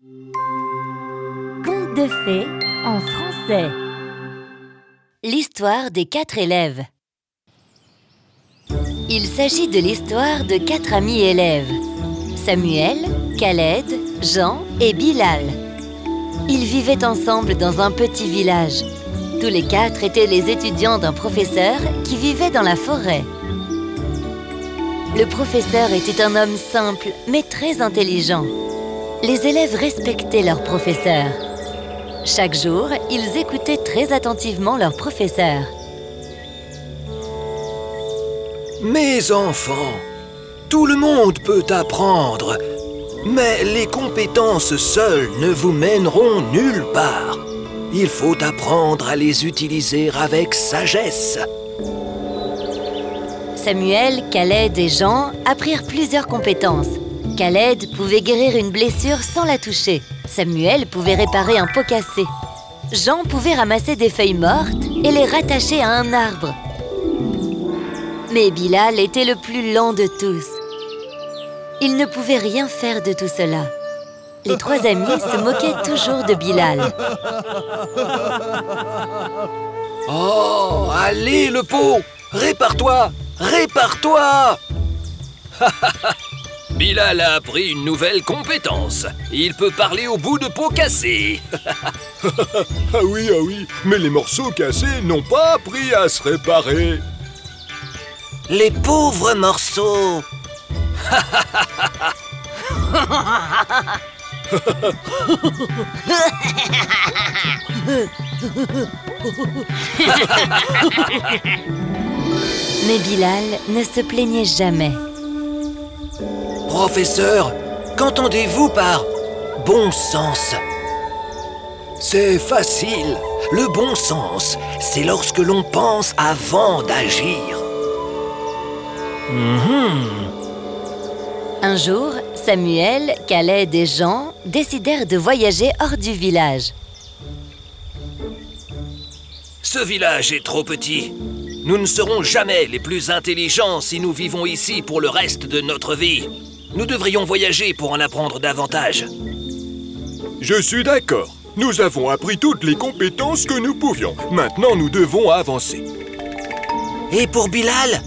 Conte de fées en français. L'histoire des quatre élèves. Il s'agit de l'histoire de quatre amis élèves. Samuel, Khaled, Jean et Bilal. Ils vivaient ensemble dans un petit village. Tous les quatre étaient les étudiants d'un professeur qui vivait dans la forêt. Le professeur était un homme simple, mais très intelligent. Les élèves respectaient leur professeur. Chaque jour, ils écoutaient très attentivement leur professeur. Mes enfants, tout le monde peut apprendre, mais les compétences seules ne vous mèneront nulle part. Il faut apprendre à les utiliser avec sagesse. Samuel, Khaled et Jean apprirent plusieurs compétences. Khaled pouvait guérir une blessure sans la toucher. Samuel pouvait réparer un pot cassé. Jean pouvait ramasser des feuilles mortes et les rattacher à un arbre. Mais Bilal était le plus lent de tous. Il ne pouvait rien faire de tout cela. Les trois amis se moquaient toujours de Bilal. Oh, allez le pot Répare-toi Répare-toi Bilal a appris une nouvelle compétence. Il peut parler au bout de peau cassée. ah oui, ah oui, mais les morceaux cassés n'ont pas appris à se réparer. Les pauvres morceaux Mais Bilal ne se plaignait jamais. Professeur, qu'entendez-vous par bon sens? C'est facile. Le bon sens, c'est lorsque l'on pense avant d'agir. Un jour, Samuel, Khaled et Jean décidèrent de voyager hors du village. Ce village est trop petit. Nous ne serons jamais les plus intelligents si nous vivons ici pour le reste de notre vie. Nous devrions voyager pour en apprendre davantage. Je suis d'accord. Nous avons appris toutes les compétences que nous pouvions. Maintenant, nous devons avancer. Et pour Bilal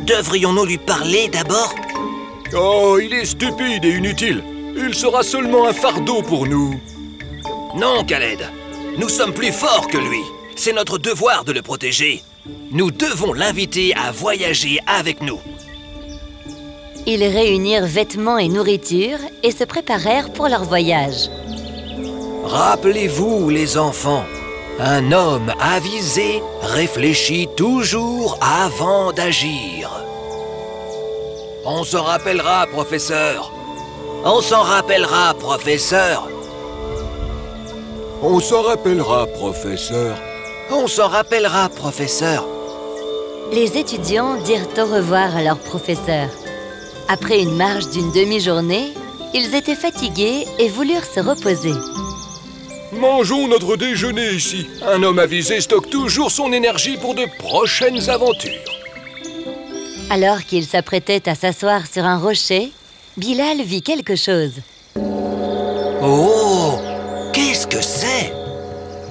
Devrions-nous lui parler d'abord? Oh, il est stupide et inutile. Il sera seulement un fardeau pour nous. Non, Khaled. Nous sommes plus forts que lui. C'est notre devoir de le protéger. Nous devons l'inviter à voyager avec nous. Ils réunirent vêtements et nourriture et se préparèrent pour leur voyage. Rappelez-vous, les enfants, un homme avisé réfléchit toujours avant d'agir. On s'en rappellera, professeur. On s'en rappellera, professeur. On s'en rappellera, professeur. On s'en rappellera, professeur. Les étudiants dirent au revoir à leur professeur. Après une marche d'une demi-journée, ils étaient fatigués et voulurent se reposer. Mangeons notre déjeuner ici. Un homme avisé stocke toujours son énergie pour de prochaines aventures. Alors qu'ils s'apprêtaient à s'asseoir sur un rocher, Bilal vit quelque chose. Oh Qu'est-ce que c'est?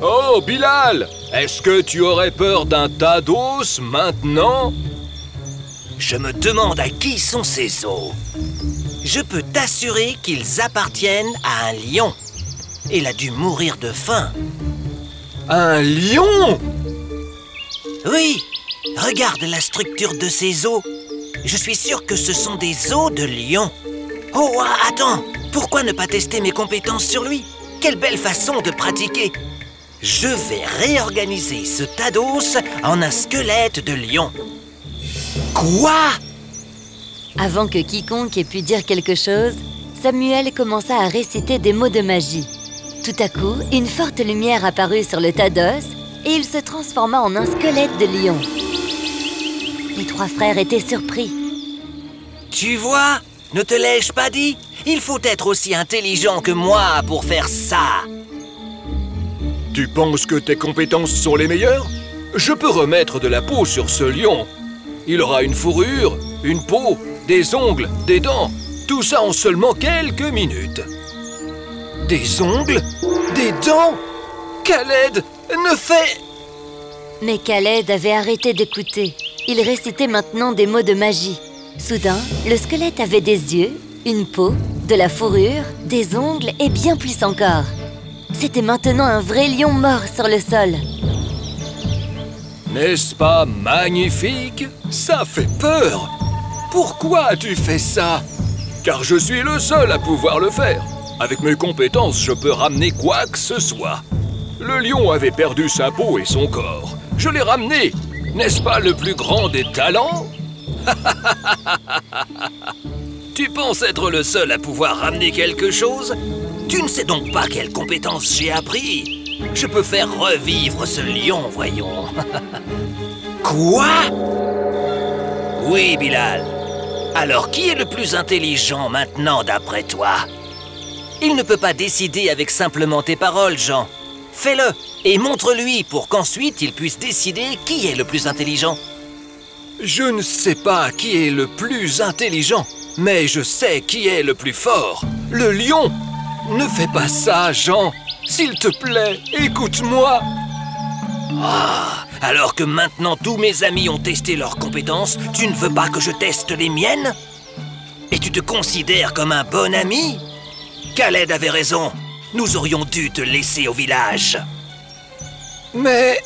Oh, Bilal Est-ce que tu aurais peur d'un tas d'os maintenant? Je me demande à qui sont ces os. Je peux t'assurer qu'ils appartiennent à un lion. Il a dû mourir de faim. Un lion? Oui Regarde la structure de ces os. Je suis sûr que ce sont des os de lion. Oh, attends Pourquoi ne pas tester mes compétences sur lui? Quelle belle façon de pratiquer Je vais réorganiser ce tas d'os en un squelette de lion. Quoi? Avant que quiconque ait pu dire quelque chose, Samuel commença à réciter des mots de magie. Tout à coup, une forte lumière apparut sur le tas d'os et il se transforma en un squelette de lion. Les trois frères étaient surpris. Tu vois Ne te l'ai-je pas dit? Il faut être aussi intelligent que moi pour faire ça Tu penses que tes compétences sont les meilleures? Je peux remettre de la peau sur ce lion. Il aura une fourrure, une peau, des ongles, des dents. Tout ça en seulement quelques minutes. Des ongles? Des dents? Khaled Ne fais... Mais Khaled avait arrêté d'écouter. Il récitait maintenant des mots de magie. Soudain, le squelette avait des yeux, une peau, de la fourrure, des ongles et bien plus encore. C'était maintenant un vrai lion mort sur le sol. N'est-ce pas magnifique? Ça fait peur Pourquoi as-tu fait ça? Car je suis le seul à pouvoir le faire. Avec mes compétences, je peux ramener quoi que ce soit. Le lion avait perdu sa peau et son corps. Je l'ai ramené. N'est-ce pas le plus grand des talents? Tu penses être le seul à pouvoir ramener quelque chose? Tu ne sais donc pas quelles compétences j'ai appris Je peux faire revivre ce lion, voyons. Quoi? Oui, Bilal. Alors qui est le plus intelligent maintenant d'après toi? Il ne peut pas décider avec simplement tes paroles, Jean. Fais-le et montre-lui pour qu'ensuite il puisse décider qui est le plus intelligent. Je ne sais pas qui est le plus intelligent, mais je sais qui est le plus fort. Le lion Ne fais pas ça, Jean S'il te plaît, écoute-moi. Ah Alors que maintenant tous mes amis ont testé leurs compétences, tu ne veux pas que je teste les miennes? Et tu te considères comme un bon ami? Khaled avait raison. Nous aurions dû te laisser au village. Mais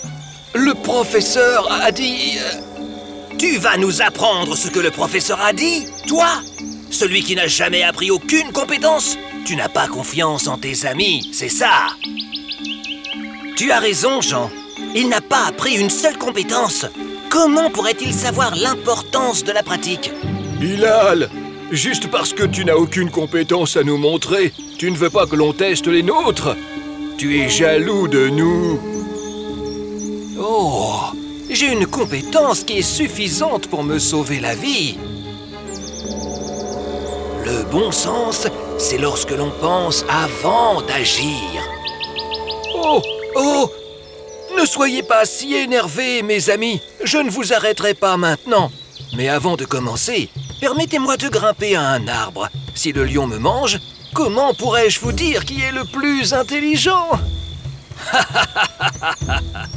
le professeur a dit... euh, Tu vas nous apprendre ce que le professeur a dit, toi? Celui qui n'a jamais appris aucune compétence? Tu n'as pas confiance en tes amis, c'est ça Tu as raison, Jean. Il n'a pas appris une seule compétence. Comment pourrait-il savoir l'importance de la pratique? Bilal, juste parce que tu n'as aucune compétence à nous montrer, tu ne veux pas que l'on teste les nôtres? Tu es jaloux de nous Oh J'ai une compétence qui est suffisante pour me sauver la vie. Le bon sens, c'est lorsque l'on pense avant d'agir. Oh Oh Ne soyez pas si énervés, mes amis Je ne vous arrêterai pas maintenant Mais avant de commencer, permettez-moi de grimper à un arbre. Si le lion me mange, comment pourrais-je vous dire qui est le plus intelligent?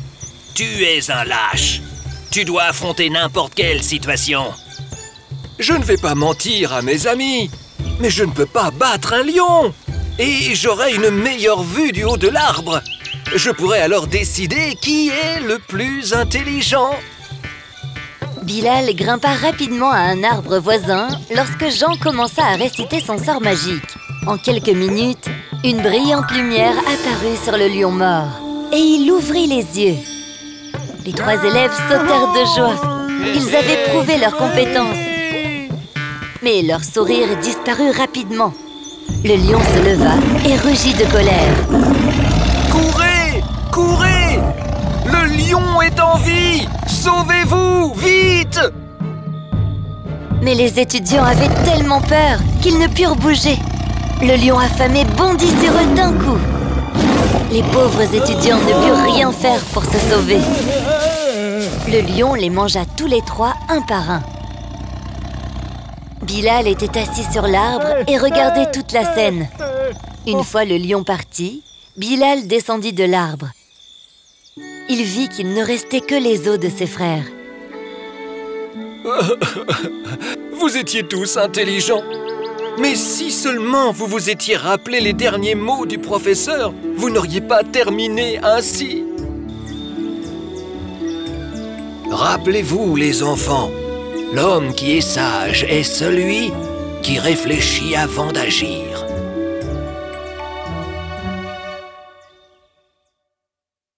Tu es un lâche. Tu dois affronter n'importe quelle situation. Je ne vais pas mentir à mes amis, mais je ne peux pas battre un lion. Et j'aurai une meilleure vue du haut de l'arbre. Je pourrai alors décider qui est le plus intelligent. Bilal grimpa rapidement à un arbre voisin lorsque Jean commença à réciter son sort magique. En quelques minutes, une brillante lumière apparut sur le lion mort et il ouvrit les yeux. Les trois élèves sautèrent de joie. Ils avaient prouvé leurs compétences. Mais leur sourire disparut rapidement. Le lion se leva et rugit de colère. Courez Courez Le lion est en vie Sauvez-vous Vite Mais les étudiants avaient tellement peur qu'ils ne purent bouger. Le lion affamé bondit sur eux d'un coup. Les pauvres étudiants ne purent rien faire pour se sauver. Le lion les mangea tous les trois un par un. Bilal était assis sur l'arbre et regardait toute la scène. Une fois le lion parti, Bilal descendit de l'arbre. Il vit qu'il ne restait que les os de ses frères. Vous étiez tous intelligents. Mais si seulement vous vous étiez rappelé les derniers mots du professeur, vous n'auriez pas terminé ainsi. Rappelez-vous, les enfants, l'homme qui est sage est celui qui réfléchit avant d'agir.